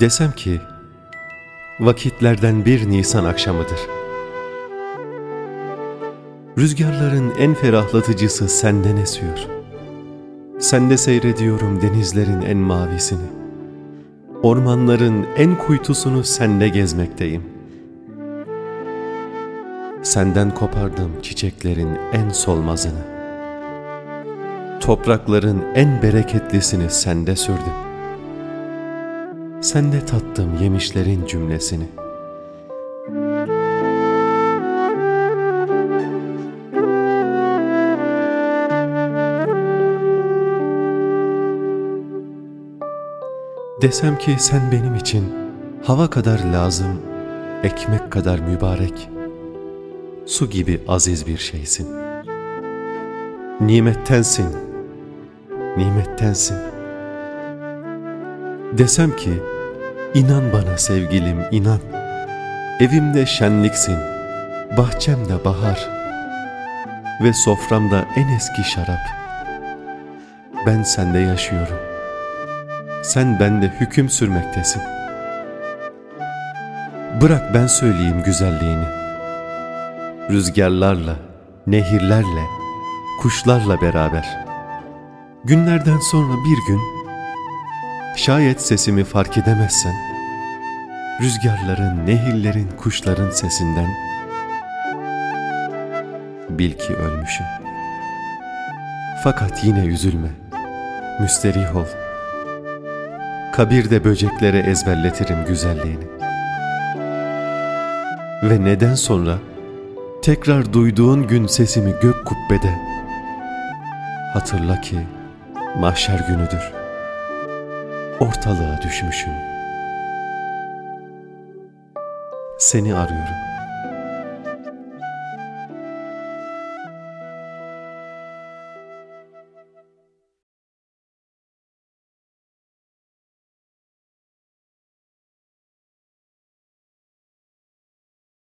Desem ki, vakitlerden bir Nisan akşamıdır. Rüzgarların en ferahlatıcısı senden esiyor. Sende seyrediyorum denizlerin en mavisini. Ormanların en kuytusunu sende gezmekteyim. Senden kopardım çiçeklerin en solmazını. Toprakların en bereketlisini sende sürdüm. Sende tattım yemişlerin cümlesini. Desem ki sen benim için hava kadar lazım, ekmek kadar mübarek, su gibi aziz bir şeysin. Nimettensin, nimettensin. Desem ki, inan bana sevgilim inan, evimde şenliksin, bahçemde bahar ve soframda en eski şarap. Ben sende yaşıyorum, sen bende hüküm sürmektesin. Bırak ben söyleyeyim güzelliğini. Rüzgarlarla, nehirlerle, kuşlarla beraber. Günlerden sonra bir gün, şayet sesimi fark edemezsen, rüzgarların, nehirlerin, kuşların sesinden bil ki ölmüşüm. Fakat yine üzülme, müsterih ol. Kabirde böceklere ezberletirim güzelliğini. Ve neden sonra tekrar duyduğun gün sesimi gök kubbede hatırla ki mahşer günüdür. Ortalığa düşmüşüm. Seni arıyorum.